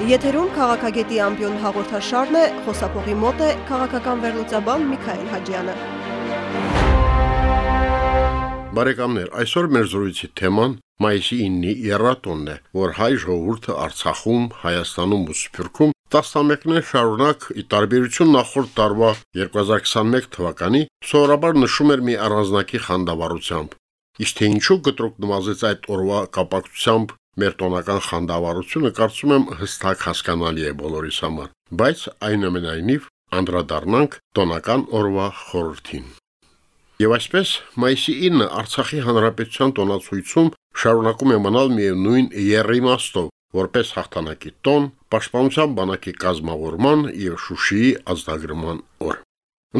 Եթերում քաղաքագետի ամբիոն հաղորդաշարն է, խոսափողի մոտ է քաղաքական վերլուծաբան Միքայել Հաջյանը։ Բարեկամներ, այսօր մեր զրույցի թեման մայիսի 9-ի երրատոնն է, որ հայ ժողովուրդը Արցախում, Հայաստանում ու Սփյուռքում տասնամյակներ շարունակ ի տարբերություն նախորդ տարվա 2021 թվականի սովորաբար նշում էր մի առանձնակի խանդավառությամբ։ Իսկ թե ինչու կտրուկ նվազեց այդ օրվա կապակցությամբ Մեր տոնական խանդավառությունը կարծում եմ հստակ հասկանալի է բոլորիս համար, բայց այնուամենայնիվ անդրադառնանք տոնական օրվա խորհրդին։ Եվ այսպես մայիսի 9-ը Արցախի հանրապետության տոնացույցում շարունակում է մնալ միևնույն երրիմաստով, որպես հաղթանակի տոն, պաշտպանության բանակի կազմավորման եւ Շուշիի ազդագրման օր։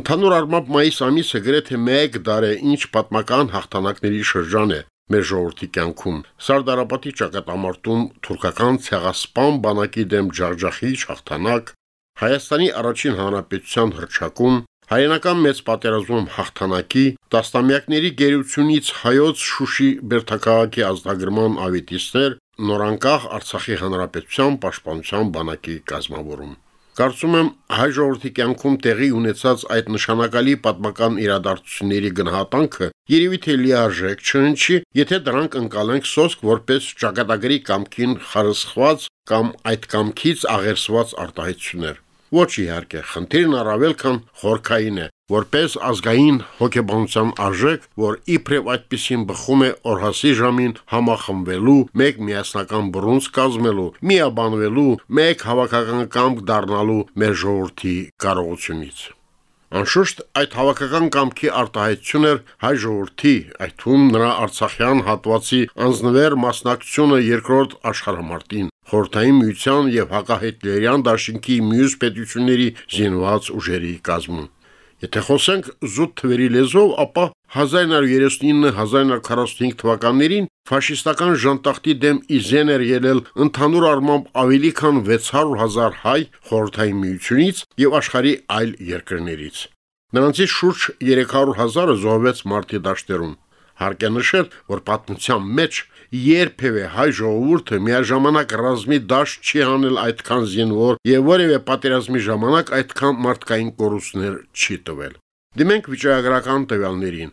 Ընդհանուր առմամբ մայիս ամիսը գրեթե 1 դար է ինչ պատմական հաղթանակների շրջան է, մեր ժողովրդի կյանքում։ Սարդարապետի ճակատամարտում թուրքական ցեղասպան բանակի դեմ ջախջախիչ հաղթանակ, Հայաստանի առաջին հանրապետության հրճակում, հայերենական մեծ պատերազմում հաղթանակի, տասնամյակների գերությունից հայոց Շուշի Բերթակաղակի ազդագրման ավետիստներ, նորանկախ Արցախի հանրապետության պաշտպանության բանակի կազմավորում։ Կարծում եմ հայ ժողովրդի կյանքում տեղի ունեցած այդ նշանակալի պատմական իրադարձությունների գնահատանքը երևի թե լիարժեք չընչի, եթե դրանք ընկալենք սոսկ որպես ճակատագրի կամքին խարսխված կամ այդ կամքից աղերսված արտահայտություններ։ Ոչ իհարկե, խնդիրն առավել քան խորքային է, որպես ազգային հոգեբանության արժեք, որ իբրև այդպեսին բխում է օրհասի ժամին համախմբվելու, մեկ միասնական բռունց կազմելու, միաբանվելու, մեկ հավաքական կամք դառնալու մեր ժողովրդի կարողությունից։ Անշուշտ այդ հավաքական կամքի արտահայտություն էր հայ ժողովրդի, այդ թվում նրա Արցախյան հատվածի անձնվեր մասնակցությունը երկրորդ աշխարհամարտին, Խորթային միության եւ հակահետլերյան դաշինքի մյուս պետությունների զինված ուժերի կազմում։ Եթե խոսենք զուտ թվերի լեզվով, ապա 1939-1945 թվականներին ֆաշիստական ժանտախտի դեմ իզեն էր ելել ընդհանուր առմամբ ավելի քան 600.000 հայ խորթային միությունից եւ աշխարի այլ երկրներից։ Նրանցից շուրջ 300.000-ը զոհվեց մարտի դաշտերում։ Հարկ է նշել, որ պատմության մեջ երբևէ հայ ժողովուրդը միաժամանակ ռազմի դաշտ չի հանել այդքան զինվոր եւ որևէ պատերազմի ժամանակ այդքան մարդկային կորուստներ չի տվել։ Դիմենք վիճակագրական տվյալներին։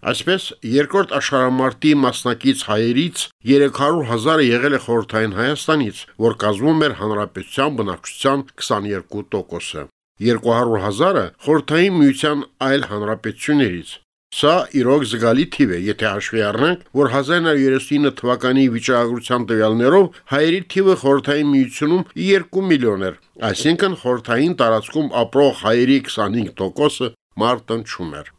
Այսպես, երկրորդ աշխարհամարտի մասնակից հայերից 300.000-ը եղել է խորթային Հայաստանից, որ կազմում էր հանրապետության բնակչության 22%-ը։ 200.000-ը խորթային միության այլ հանրապետություններից, Սա իրոք զգալի թիվ է, եթե հաշվի առնենք, որ 1939 թվականի վիճակագրության տվյալներով հայերի թիվը խորհրդային միությունում 2 միլիոն էր, այսինքն խորհրդային տարածքում ապրող հայերի 25%-ը մարտնչում էր։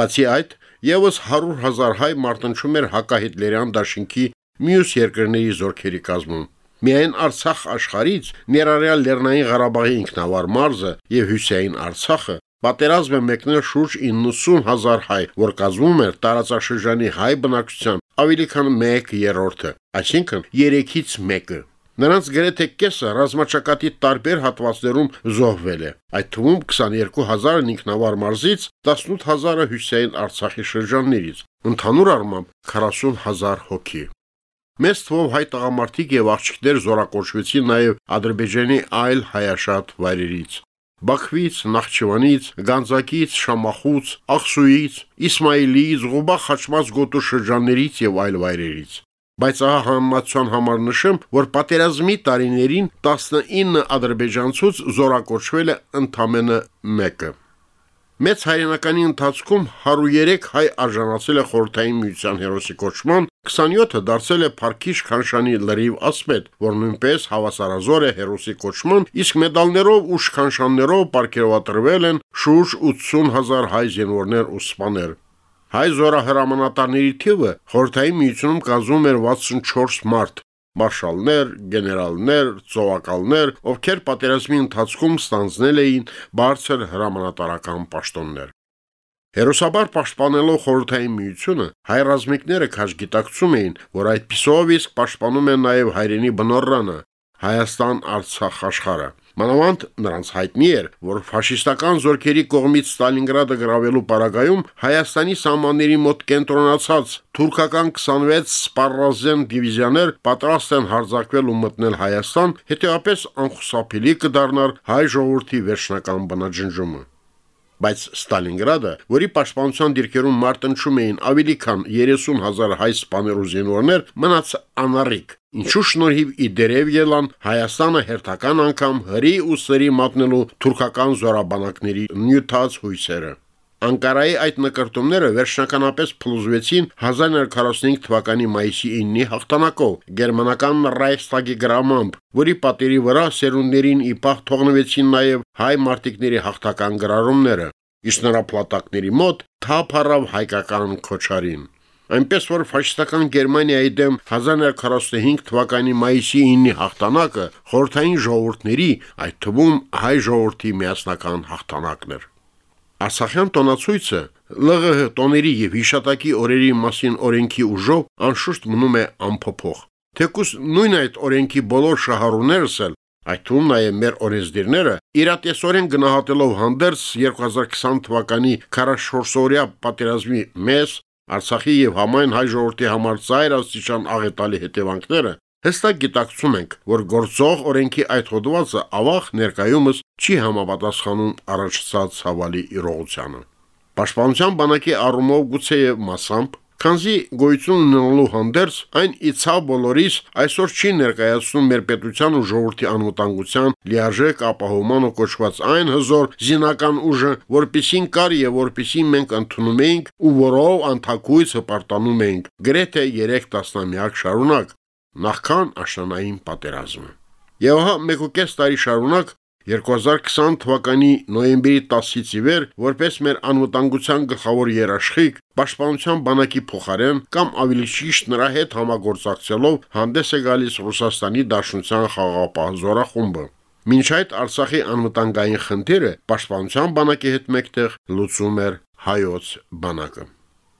Բացի այդ, եւս 100.000 հայ մարտնչում էր հակահիտլերյան դաշինքի մյուս երկրների զորքերի կազմում։ Միայն Արցախ աշխարից ներառյալ Լեռնային Ղարաբաղի ինքնավար մարզը եւ Հյուսեյն Արցախը Պատերազմ է մեկնել շուրջ 90000 հայ, որ կազմում էր տարածաշրջանի հայ բնակչության ավելի քան 1/3-ը, այսինքն 3-ից 1-ը։ Նրանց գրեթե կեսը ռազմաճակատի տարբեր հատվածներում զոհվել է։ Այդ թվում 22000-ն ինքնավար մարզից, 18000-ը Հյուսեյն Արցախի շրջաններից, ընդհանուր առմամբ 40000 հոգի։ Մեծ թվով հայ տղամարդիկ եւ աղջիկներ զորակոչվեցին նաեւ Ադրբեջանի այլ հայաշատ վայրերից։ Բաքվից, Նախճիվանից, Գանձակից, Շամախուց, Աղսուից, Իսմայիլից, Ղուբա խաչմած գոտու շրջաններից եւ այլ վայրերից։ Բայց ահա համացան համար նշեմ, որ պատերազմի տարիներին 19 ադրբեջանցուց զորակոչվել է ընդամենը 1-ը։ Մեծ հայրենականի ընթացքում 103 հայ արժանացել է խորհրդային միության հերոսի կոչման, 27-ը դարձել է Փարքիչ Խանշանի լրիվ ասպետ, որ նույնպես հավասարազոր է հերոսի կոչման, իսկ մեդալներով ու շքանշաններով ապարգևատրվել են շուրջ 80000 հայ զինվորներ ու սպաներ։ Հայ զորահրամանատարների թիվը խորհրդային միությունում կազմում էր 64 մարդ, մարշալներ, գեներալներ, ծովակալներ, ովքեր պատերազմի ընթացքում ստանձնել էին բարձր հրամանատարական պաշտոններ։ Հերոսաբար պաշտպանելով խորհրդային միությունը, հայ ռազմիկները քաշգիտակցում էին, որ այդ պիսով իսկ պաշտպանում են նաև հայրենի բնորրանը, Հայաստան-Արցախ աշխարհը։ Մանավանդ նրանց հայտնի էր, որ ֆաշիստական զորքերի կողմից Ստալինգրադը գրավելու պարագայում Հայաստանի սահմանների մոտ կենտրոնացած թուրքական 26 սպառազեն դիվիզիաներ պատրաստ են հարձակվել ու մտնել Հայաստան, հետեւապես անխուսափելի կդառնար հայ ժողովրդի վերջնական բնաջնջումը բայց Ստալինգրադը, որի պաշտպանության դիրքերում մարտնչում էին ավելի քան 30000 հայ սպաներ ու զինվորներ, մնաց անառիկ։ Ինչու շնորհիվ իդերև ելան Հայաստանը հերթական անգամ հրի ու սրի մատնելու թուրքական զորաբանակների նյութած հույսերը։ Անկարայի այդ նկարտումները վերջնականապես փլուզվեցին 1945 թվականի մայիսի 9-ի հաղթանակով գերմանական Ռայխստագի գրամամբ, որի պատերի վրա սերունդերին ի պահ թողնվեցին նաև հայ մարտիկների հաղթական գրառումները։ Իսկ նրա փլատակների մոտ թափ առավ հայկական քոչարին։ Այնպես որ ֆաշիստական Գերմանիայի դեմ 1945 թվականի մայիսի 9-ի հաղթանակը խորթային ժողովուրդների, այդ թվում հայ ժողովրդի միասնական հաղթանակն էր։ Արցախյան տոնացույցը ԼՂՀ տոների եւ հիշատակի օրերի մասին օրենքի ուժով անշուշտ մնում է անփոփոխ։ Թեկուս նույն այդ օրենքի բոլոր շահառուներս էլ Այդ թվում նաև մեր օրենսդիրները իրատեսորեն գնահատելով հանդերձ 2020 թվականի 44-օրյա պատերազմի մեզ Արցախի եւ համայն հայ ժողովրդի համար ծայր աստիճան աղետալի հետևանքները հստակ գիտակցում ենք, որ գործող օրենքի այդ հոդվածը ավաղ ներկայումս չի համապատասխանում առաջացած ցավալի իրողությանը։ Պաշտպանության բանակի առումով գուցեև մասամբ Քանզի գոյություն ունենալու հանդերձ այն իցավ բոլորիս այսօր չի ներկայացնում մեր պետության ու ժողովրդի անվտանգության լիարժեք ապահովման ու կոչված այն հզոր զինական ուժը, որպիսին կար եւ որպիսին մենք ընդունում էինք ու որով անթակույց հպարտանում էինք գրեթե 3 տասնամյակ շարունակ նախքան աշնանային պատերազմը։ Եվ հա մեկ ու կես տարի շարունակ 2020 թվականի նոյեմբերի 10-ից ի վեր, որպես մեր անվտանգության գլխավոր երաշխիք, Պաշտպանության բանակի փոխարեն կամ ավելի ճիշտ նրա հետ համագործակցելով հանդես է գալիս Ռուսաստանի Դաշնության խաղաղապահ զորախումբը։ Մինչ այդ Արցախի անվտանգային խնդիրը Պաշտպանության բանակի հետ մեկտեղ լուծում էր հայոց բանակը։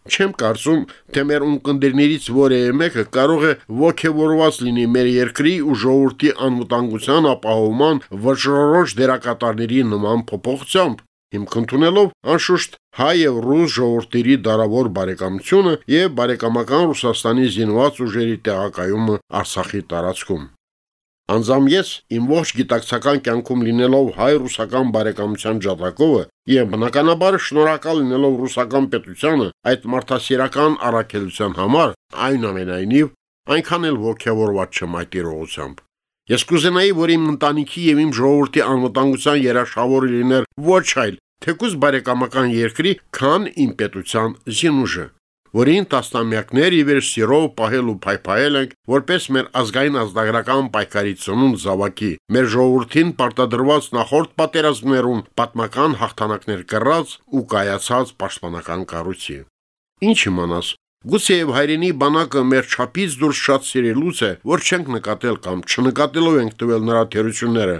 Չեմ կարծում, թե մեր ունկնդիրներից որևէ մեկը կարող է ողջավորված լինի մեր երկրի ու ժողովրդի անվտանգության ապահովման վճռորոշ դերակատարների նման փոփոխությամբ, հիմք ընդունելով անշուշտ հայ եւ ռուս ժողովրդերի դարավոր բարեկամությունը եւ բարեկամական Ռուսաստանի զինված ուժերի տեղակայումը Արցախի տարածքում։ Անձամ ես իմ ողջ գիտակցական կյանքում լինելով հայ-ռուսական բարեկամության ջատակովը եւ բնականաբար շնորհակալ լինելով ռուսական պետությանը այդ մարդասիրական առաքելության համար, այնուամենայնիվ այնքան էլ ողջավորված չեմ այդ իրողությամբ։ Ես կուզենայի, որ իմ ընտանիքի եւ իմ ժողովրդի անվտանգության երաշխավորը լիներ ոչ այլ թեկուզ բարեկամական երկրի, քան իմ պետության զինուժը որին տասնամյակներ ի վեր սիրով պահել ու փայփայել ենք, որպես մեր ազգային ազգագրական պայքարի ծնունդ զավակի, մեր ժողովրդին պարտադրված նախորդ պատերազմներում պատմական հաղթանակներ կռած ու կայացած պաշտպանական կառույցի։ Ինչ իմանաս, Գուցեև հայրենի բանակը մեր ճապից դուրս շատ սիրելուց է, որ չենք նկատել կամ չնկատելով ենք տվել նրա թերությունները,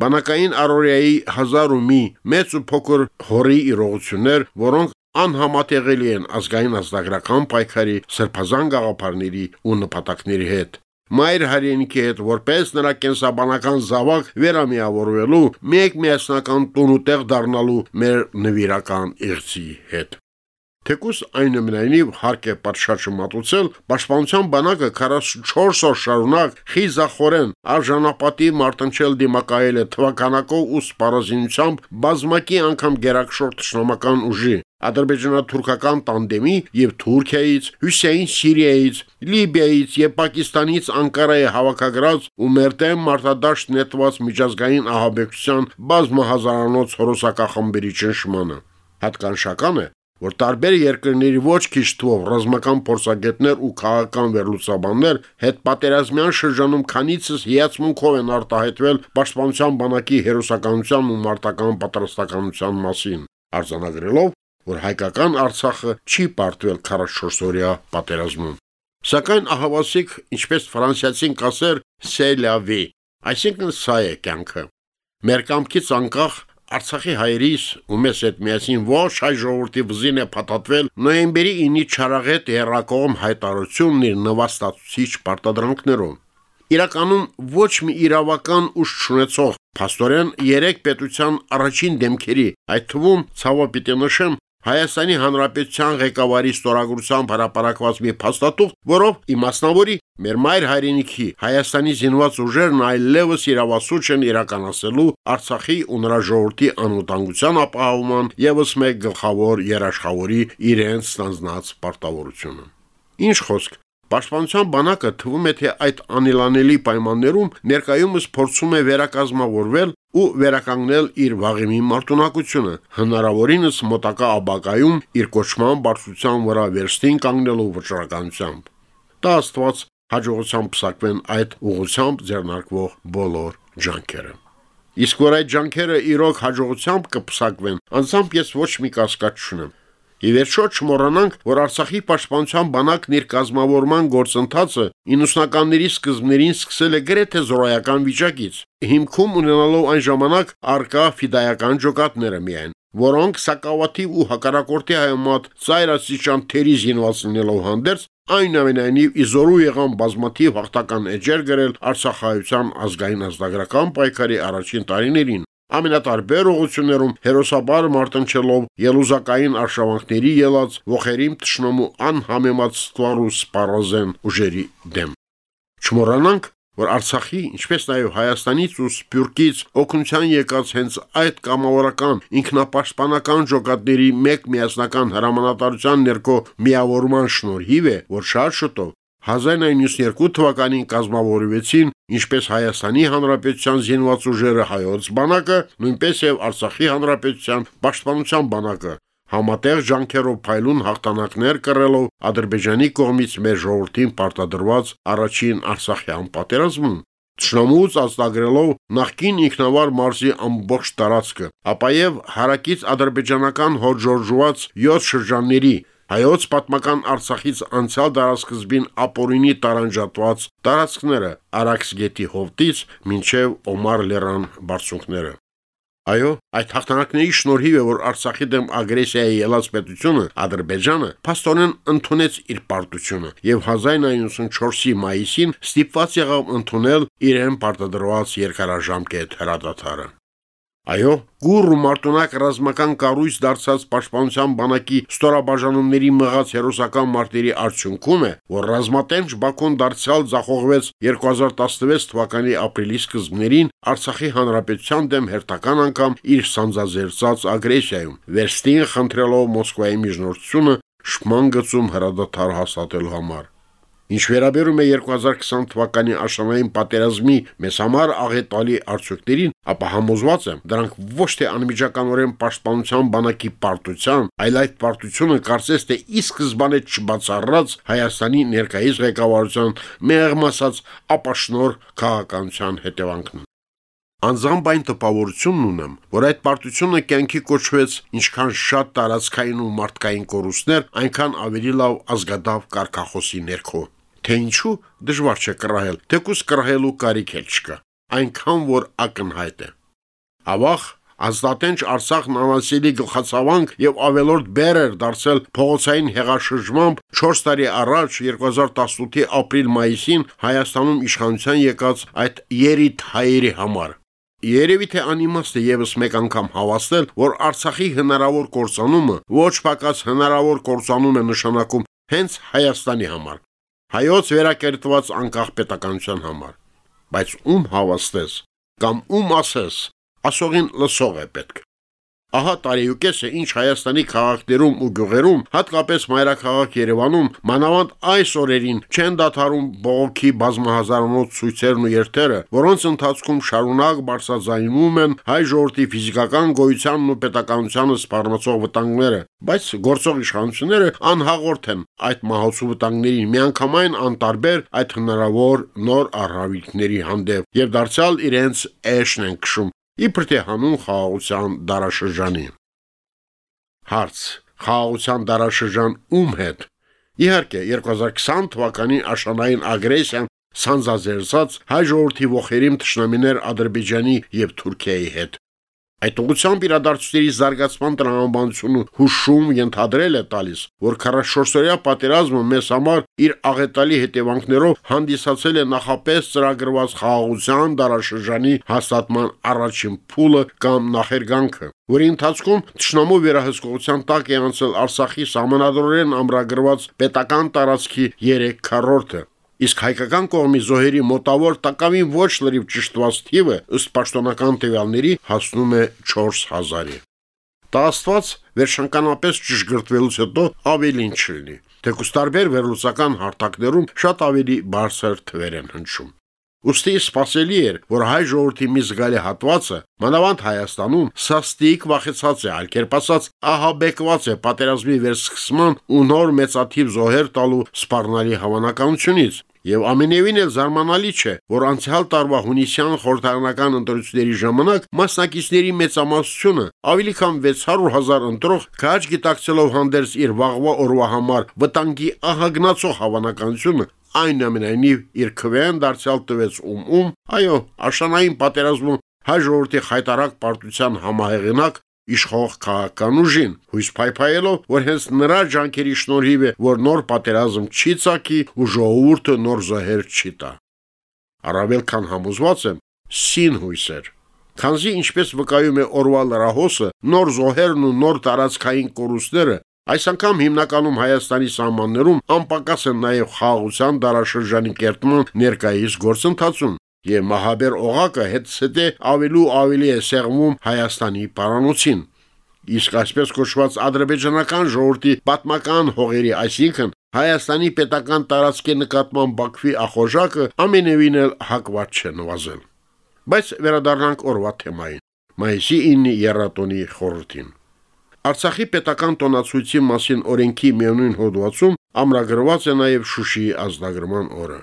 Բանակային առօրյայի հազար ու մի մեծ ու փոքր հորի իրողություններ, որոնք անհամատեղելի են ազգային ազգագրական պայքարի սրբազան գաղափարների ու նպատակների հետ։ Մայր հայրենիքի հետ որպես նրա կենսաբանական զավակ վերամիավորվելու, մեկ միասնական տուն ու տեղ դառնալու մեր նվիրական իղծի հետ։ Թեկուս այնուամենայնիվ հարկ է պատշաճը մատուցել, պաշտպանության բանակը 44 օր շարունակ խիզախորեն արժանապատի մարտնչել դիմակայել է թվականակով ու սպառազինությամբ բազմակի անգամ գերակշռ ճշնամական ուժի. ադրբեջանա-թուրքական տանդեմի եւ Թուրքիայից, Հյուսեյն Սիրիայից, Լիբիայից եւ Պակիստանից Անկարայի հավաքագրած ու մերտեմ մարտադաշտ նետված միջազգային ահաբեկության բազմահազարանոց հորոսակախմբերի ճնշմանը։ Հատկանշական է, որ տարբեր երկրների ոչ քիչ թվով ռազմական փորձագետներ ու քաղաքական վերլուծաբաններ հետ պատերազմյան շրջանում քանիցս հիացմունքով են արտահայտվել պաշտպանության բանակի հերոսականության ու մարտական պատրաստականության մասին, արձանագրելով, որ հայկական Արցախը չի պարտվել 44-օրյա պատերազմում։ Սակայն ահավասիկ, ինչպես ֆրանսիացին կասեր, c'est la vie, այսինքն սա է կյանքը։ Մեր կամքից անկախ Արցախի հայրից ու մեզ հետ միասին ոչ հայ ժողովրդի վզին է փաթաթվել նոյեմբերի 9-ի չարաղետ երակողմ հայտարարությունն իր նվաստացուցիչ պարտադրանքներով։ Իրականում ոչ մի իրավական ուժ չունեցող Փաստորեն 3 պետության առաջին դեմքերի, այդ թվում ցավը պիտի նշեմ Հայաստանի Հանրապետության ղեկավարի ստորագրությամբ հրապարակված մի փաստաթուղթ, որով իմաստնավորի մեր մայր հայրենիքի Հայաստանի զինված ուժերն այլևս իրավասու չեն իրականացելու Արցախի ու նրա ժողովրդի անվտանգության ապահովման եւս մեկ գլխավոր երաշխավորի իրենց ստանձնած պարտավորությունը։ Ինչ խոսք, Պաշտպանության բանակը թվում է թե այդ անելանելի պայմաններում ներկայումս փորձում է վերակազմավորվել ու վերականգնել իր վաղեմի մարտունակությունը, հնարավորինս մոտակա աբակայում իր կոչման բարձրության վրա վերստին կանգնելու վճռականությամբ։ Դա աստված հաջողությամբ փսակվեն այդ ուղությամբ ձեռնարկվող բոլոր ջանքերը։ Իսկ որ այդ ջանքերը իրոք հաջողությամբ կփսակվեն, անձամբ ես ոչ մի կասկած չունեմ։ Ի վերջո չմոռանանք, որ Արցախի պաշտպանության բանակն իր կազմավորման գործընթացը 90-ականների սկզբներին սկսել է գրեթե զորայական վիճակից, հիմքում ունենալով այն ժամանակ արկա ֆիդայական ջոկատները միայն, որոնք սակավաթիվ ու հակարակորտի հայմատ ծայրացիչան թերի զինված լինելով հանդերձ այնուամենայնիվ իզորու եղան բազմաթիվ հաղթական էջեր գրել Արցախայության ազգային ազգագրական պայքարի առաջին տարիներին, ամենատարբեր ուղություններում հերոսաբար մարտնչելով ելուզակային արշավանքների ելած ողերիմ տշնամու անհամեմատ ստվար ու սպառազեն ուժերի դեմ։ Չմոռանանք, որ Արցախի, ինչպես նաև Հայաստանից ու Սփյուռքից օգնության եկած հենց այդ կամավորական ինքնապաշտպանական ժողատների մեկ միասնական հրամանատարության ներքո միավորման շնորհիվ է, որ շատ շուտով 1992 թվականին կազմավորվեցին ինչպես Հայաստանի Հանրապետության զինված ուժերը հայոց բանակը, նույնպես եւ Արցախի Հանրապետության պաշտպանության բանակը, համատեղ ջանքերով փայլուն հաղթանակներ կռելով Ադրբեջանի կողմից մեր ժողովրդին պարտադրված առաջին Արցախյան պատերազմում։ Տշնամուց աստագրելով նախկին ինքնավար մարզի ամբողջ տարածքը, ապա եւ հարակից ադրբեջանական հոժորժված 7 շրջանների Հայոց պատմական Արցախից անցյալ դարաշրջին ապօրինի տարանջատված տարածքները Արաքս գետի հովտից մինչև Օմար լեռան բարձունքները։ Այո, այդ հաղթանակների շնորհիվ է, որ Արցախի դեմ ագրեսիայի ելած պետությունը Ադրբեջանը փաստորեն ընդունեց իր պարտությունը եւ 1994-ի մայիսին ստիպված եղավ ընդունել իրեն պարտադրված երկարաժամկետ հրադադարը։ Այո, գուր ու մարտունակ ռազմական կառույց դարձած պաշտպանության բանակի ստորաբաժանումների մղած հերոսական մարտերի արդյունքում է, որ ռազմատենչ Բաքուն դարձյալ ձախողվեց 2016 թվականի ապրիլի սկզբներին Արցախի հանրապետության դեմ հերթական անգամ իր սանձազերծած ագրեսիայում, վերստին խնդրելով Մոսկվայի միջնորդությունը շման գծում հրադադար հաստատելու համար։ Ինչ վերաբերում է 2020 թվականի աշնանային պատերազմի մեզ համար աղետալի արդյունքներին, ապա համոզված եմ, դրանք ոչ թե անմիջականորեն պաշտպանության բանակի պարտության, այլ այդ պարտությունը կարծես թե ի սկզբանե չբացառած Հայաստանի ներկայիս ղեկավարության մեղմ ասած ապաշնոր քաղաքականության հետևանքն Անձամբ այն տպավորությունն ունեմ, որ այդ պարտությունը կյանքի կոչվեց ինչքան շատ տարածքային ու մարդկային կորուստներ, այնքան ավելի լավ ազգադավ կարկախոսի ներքո թե ինչու դժվար չէ կռահել, թեկուս կռահելու կարիք էլ չկա, այնքան որ ակնհայտ է։ Ավաղ Ազատենչ Արցախն անասելի գլխացավանք եւ ավելորդ բեր էր դարձել փողոցային հեղաշրջմամբ 4 տարի առաջ 2018-ի ապրիլ-մայիսին Հայաստանում իշխանության եկած այդ երիտ հայերի համար։ Երևի թե անիմաստ է եւս մեկ անգամ հավաստել, որ Արցախի հնարավոր կորցանումը ոչ պակաս հնարավոր կորցանում է նշանակում հենց Հայաստանի համար հայոց վերակերտված անկախ պետականության համար։ Բայց ում հավաստես կամ ում ասես, ասողին լսող է պետք։ Ահա տարիուկեսը ինչ Հայաստանի քաղաքներում ու գյուղերում, հատկապես մայրաքաղաք Երևանում, մանավանդ այս օրերին չեն դադարում բողոքի բազմահազարանոց ցույցերն ու երթերը, որոնց ընթացքում շարունակ բարձրաձայնում են հայ ժողովրդի ֆիզիկական գոյությանն ու պետականությանը սպառնացող վտանգները, բայց գործող իշխանությունները անհաղորդ են այդ մահացու վտանգներին միանգամայն անտարբեր այդ հնարավոր նոր առավիլքների հանդեպ եւ դարձյալ իրենց էշն են քշում իբր թե հանուն խաղաղության դարաշրջանի։ Հարց. խաղաղության դարաշրջան ում հետ։ Իհարկե 2020 թվականի աշնանային ագրեսիան սանձազերծած հայ ժողովրդի ողերիմ ճշնամիներ Ադրբեջանի եւ Թուրքիայի հետ։ Այդ ուղղությամբ իրադարձությունների զարգացման տրամաբանությունը հուշում ենթադրել է տալիս, որ 44-օրյա պատերազմը մեզ համար իր աղետալի հետևանքներով հանդիսացել է նախապես ծրագրված խաղաղության դարաշրջանի հաստատման առաջին փուլը կամ նախերգանքը, որի ընթացքում ճշնամու վերահսկողության տակ է անցել Արցախի համանadrորեն ամրագրված պետական տարածքի 3 քառորդը իսկ հայկական կողմի զոհերի մոտավոր տակավին ոչ լրիվ ճշտված թիվը ըստ պաշտոնական տվյալների հասնում է 4000-ի։ Դա աստված վերջնականապես ճշգրտվելուց հետո ավելին չլինի։ Թեկուզ տարբեր վերլուծական հարթակներում շատ ավելի բարձր թվեր են հնչում։ Ոստի սпасելի էր, որ հայ ժողովրդի մի զգալի հատվածը մանավանդ Հայաստանում սաստիկ վախեցած է, ալկերպասած ահաբեկված է պատերազմի վերսկսման ու նոր մեծաթիվ զոհեր տալու սպառնալի հավանականությունից, Եվ ամենևին էլ զարմանալի չէ, որ անցյալ տարվա հունիսյան խորհրդարանական ընտրությունների ժամանակ մասնակիցների մեծամասնությունը ավելի քան 600.000 ընտրող քաջ գիտակցելով հանդերձ իր վաղվա օրվա համար վտանգի ահագնացող հավանականությունը այնուամենայնիվ իր քվեն դարձյալ տվեց ում-ում, այո, աշանային պատերազմում հայ ժողովրդի խայտարակ պարտության համահեղինակ իշխող քաղաքական ուժին, հույս փայփայելով, որ հենց նրա ջանքերի շնորհիվ է, որ նոր պատերազմ չի ցակի ու ժողովուրդը նոր զոհեր չի տա։ Առավել քան համոզված եմ, սին հույսեր։ Քանզի ինչպես վկայում է օրվա լրահոսը, նոր զոհերն ու նոր տարածքային կորուստները Այս անգամ հիմնականում Հայաստանի սահմաններում անպակաս են նաև խաղաղության դարաշրջանի կերտման ներկայիս գործընթացում, եւ մահաբեր օղակը հետսետե ավելու ավելի է սեղմում Հայաստանի պարանոցին։ Իսկ այսպես կոչված ադրբեջանական ժողովրդի պատմական հողերի, այսինքն Հայաստանի պետական տարածքի նկատմամբ Բաքվի ախորժակը ամենևին էլ հակված չէ նվազել։ Բայց վերադառնանք օրվա թեմային։ Մայիսի 9-ի երաթոնի խորհրդին։ Արցախի պետական տոնացույցի մասին օրենքի միևնույն հոդվածում ամրագրված է նաև Շուշիի ազդագրման օրը։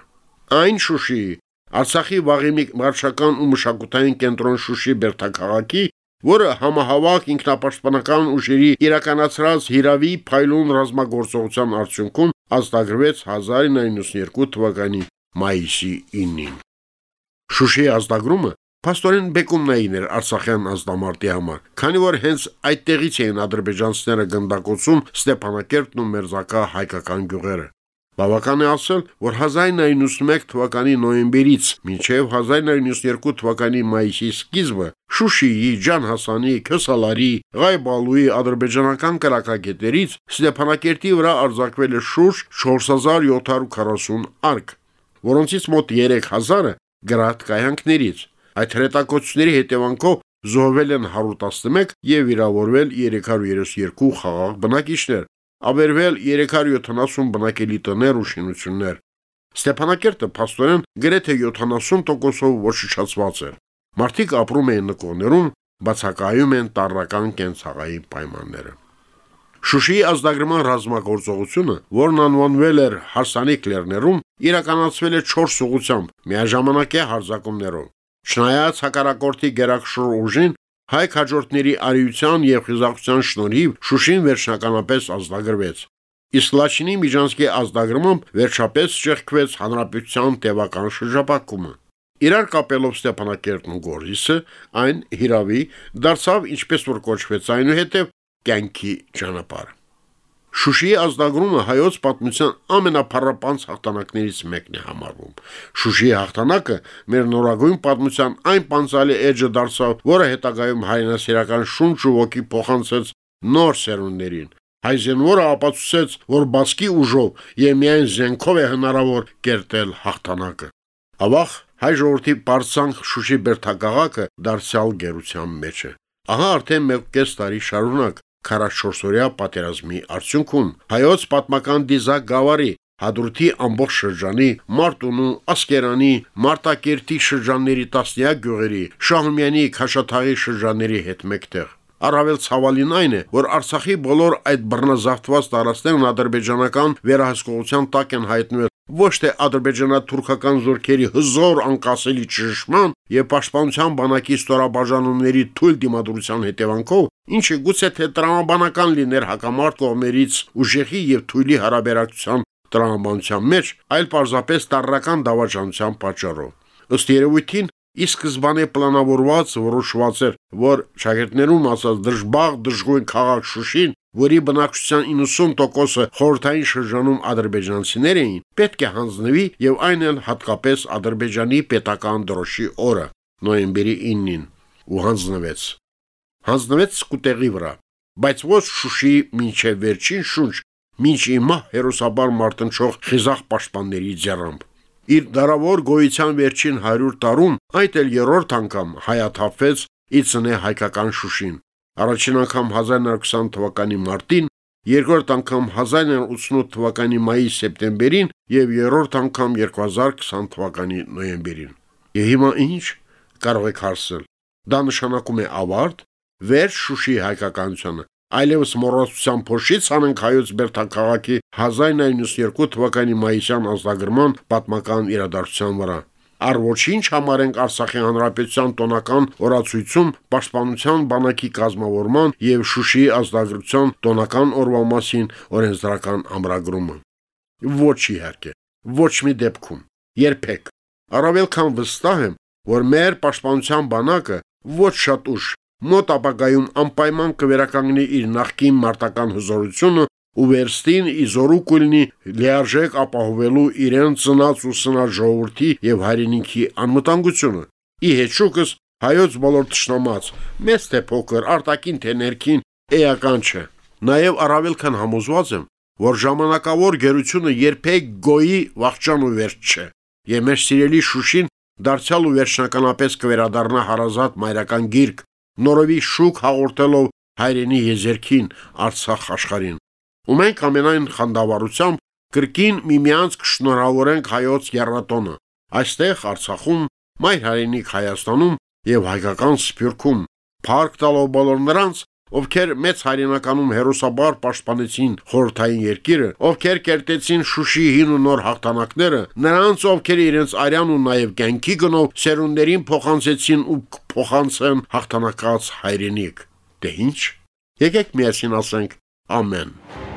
Այն Շուշիի, Արցախի վաղեմի մարշական ու մշակութային կենտրոն Շուշի Բերթաքաղաքի, որը համահավաք ինքնապաշտպանական ուժերի իրականացրած հիրավի փայլուն ռազմագործողության արդյունքում ազդագրվեց 1992 թվականի մայիսի 9-ին։ Շուշի ազդագրումը Պաստորեն բեկումնային էր Արցախյան ազդամարտի համար, քանի որ հենց այդտեղից էին ադրբեջանցիները գնդակոծում Ստեփանակերտն ու Մերձակա հայկական գյուղերը։ Բավական է ասել, որ 1991 թվականի նոյեմբերից մինչև 1992 թվականի մայիսի սկիզբը Շուշիի, Ջանհասանի, Քյոսալարի, Ղայբալուի ադրբեջանական կրակակետերից Ստեփանակերտի վրա արձակվել է շուրջ 4740 արկ, որոնցից մոտ 3000-ը գրատ կայանքներից։ Այդ հրետակոծությունների հետևանքով զոհվել են 111 եւ վիրավորվել 332 խաղաղ բնակիչներ, Աբերվել 370 բնակելի տներ ու շինություններ։ Ստեփանակերտը փաստորեն գրեթե 70%-ով ոչնչացված էր։ Մարդիկ ապրում էին նկողներում, բացակայում են տարրական կենցաղային պայմանները։ Շուշիի ազդագրման ռազմագործողությունը, որն անվանվել էր Հարսանիք լեռներում, իրականացվել է 4 ուղությամբ՝ միաժամանակյա հարձակումներով։ Չնայած հակարակորթի գերակշռ ուժին, հայ քաջորդների արիության եւ խիզախության շնորհիվ Շուշին վերջնականապես ազդագրվեց։ Իսկ Լաչինի միջանցքի ազդագրմամբ վերջապես շեղքվեց հանրապետության տևական շրջապակումը։ Իրար կապելով Ստեփանակերտն ու Գորիսը, այն հիրավի դարձավ ինչպես որ կոչվեց այնուհետև կյանքի ճանապարհ։ Շուշիի ազդագրումը հայոց պատմության ամենափառապանց հաղթանակներից մեկն է համարվում։ Շուշիի հաղթանակը մեր նորագույն պատմության այն պանցալի էջը դարձավ, որը հետագայում հայրենասիրական շունչ ու ոգի փոխանցեց նոր սերունդներին։ Հայզենվորը ապացուցեց, որ բասկի ուժով եւ միայն զենքով է հնարավոր կերտել հաղթանակը։ Ավաղ հայ ժողովրդի բարձանք Շուշի բերթակաղակը դարձյալ գերության մեջ է։ Ահա արդեն մեկ կես տարի շարունակ 44-օրյա պատերազմի արդյունքում հայոց պատմական դիզակ գավառի Հադրութի ամբողջ շրջանի, Մարտունու, Ասկերանի, Մարտակերտի շրջանների տասնյակ գյուղերի, Շահումյանի, Խաշաթաղի շրջանների հետ մեկտեղ։ Առավել ցավալին այն է, որ Արցախի բոլոր այդ բռնազավթված տարածքներն ադրբեջանական վերահսկողության տակ են հայտնվել ոչ թե ադրբեջանա-թուրքական զորքերի հզոր անկասելի ճշմարտ եւ պաշտպանության բանակի ստորաբաժանումների թույլ դիմադրության հետևանքով, ինչը գուցե թե տրամաբանական լիներ հակամարտ կողմերից ուժեղի եւ թույլի հարաբերակցության տրամաբանության մեջ, այլ պարզապես տարրական դավաճանության պատճառով։ Ըստ երևույթին ի սկզբանե պլանավորված որոշված էր, որ շագերտներում ասած դժբաղ դժգույն քաղաք Շուշին, որի բնակչության 90%-ը խորհրդային շրջանում ադրբեջանցիներ էին, պետք է հանձնվի եւ այն էլ հատկապես Ադրբեջանի պետական դրոշի օրը, նոյեմբերի 9-ին, ու հանձնվեց։ Հանձնվեց սկուտեղի վրա, բայց ոչ Շուշիի մինչև վերջին շունչ, մինչ իմա հերոսաբար մարտնչող խիզախ պաշտպանների ձեռամբ։ Իր դարավոր գոյության վերջին 100 տարում այդ էլ երրորդ անգամ հայաթափվեց ի ծնե հայկական Շուշին։ Առաջին անգամ 1920 թվականի մարտին, երկրորդ անգամ 1988 թվականի մայիս սեպտեմբերին եւ երրորդ անգամ 2020 թվականի նոյեմբերին։ Եվ հիմա ինչ կարող եք հարցնել։ Դա նշանակում է ավարտ, վերջ Շուշի հայկականությունը, այլևս մոռացության փոշից անենք հայոց Բերթաքաղաքի 1992 թվականի մայիսյան ազգագրման պատմական իրադարձության վրա։ Առ ոչինչ համարենք Արցախի հանրապետության տոնական օրացույցում պաշտպանության բանակի կազմավորման եւ Շուշիի ազգագրության տոնական օրվա մասին օրենսդրական ամրագրումը։ Ոչ իհարկե, ոչ մի դեպքում, երբեք։ Առավել քան վստահ եմ, որ մեր պաշտպանության բանակը ոչ շատ ուշ մոտ ապագայում անպայման կվերականգնի իր նախկին մարտական հզորությունը ու վերստին իզորու կուլնի լիարժեք ապահովելու իրեն ծնած ու սնած ժողովրդի եւ հայրենիքի անվտանգությունը։ Ի հետշուկս հայոց բոլոր ճշնամած, մեծ թե փոքր, արտակին թե ներքին, էական չէ։ Նաեւ առավել քան համոզված եմ, որ ժամանակավոր գերությունը երբեք գոյի վաղճան ու վերջ չէ։ Եվ մեր սիրելի Շուշին դարձյալ ու վերջնականապես կվերադառնա հարազատ մայրական գիրք, նորովի շուկ հաղորդելով հայրենի եզերքին Արցախ աշխարհին։ Ու մենք ամենայն խանդավառությամբ կրկին միմյանց կշնորհավորենք հայոց երրատոնը։ Այստեղ Արցախում, մայր հայրենիք Հայաստանում եւ հայկական Սփյուռքում, փառք տալով բոլոր նրանց, ովքեր մեծ հայրենականում հերոսաբար պաշտպանեցին խորթային երկիրը, ովքեր կերտեցին Շուշի հին ու նոր հաղթանակները, նրանց ովքեր իրենց արյան ու նաև կյանքի գնով սերունդերին փոխանցեցին ու փոխանցեն հաղթանակած հայրենիք։ Դե ինչ։ Եկեք միասին ասենք. Ամեն։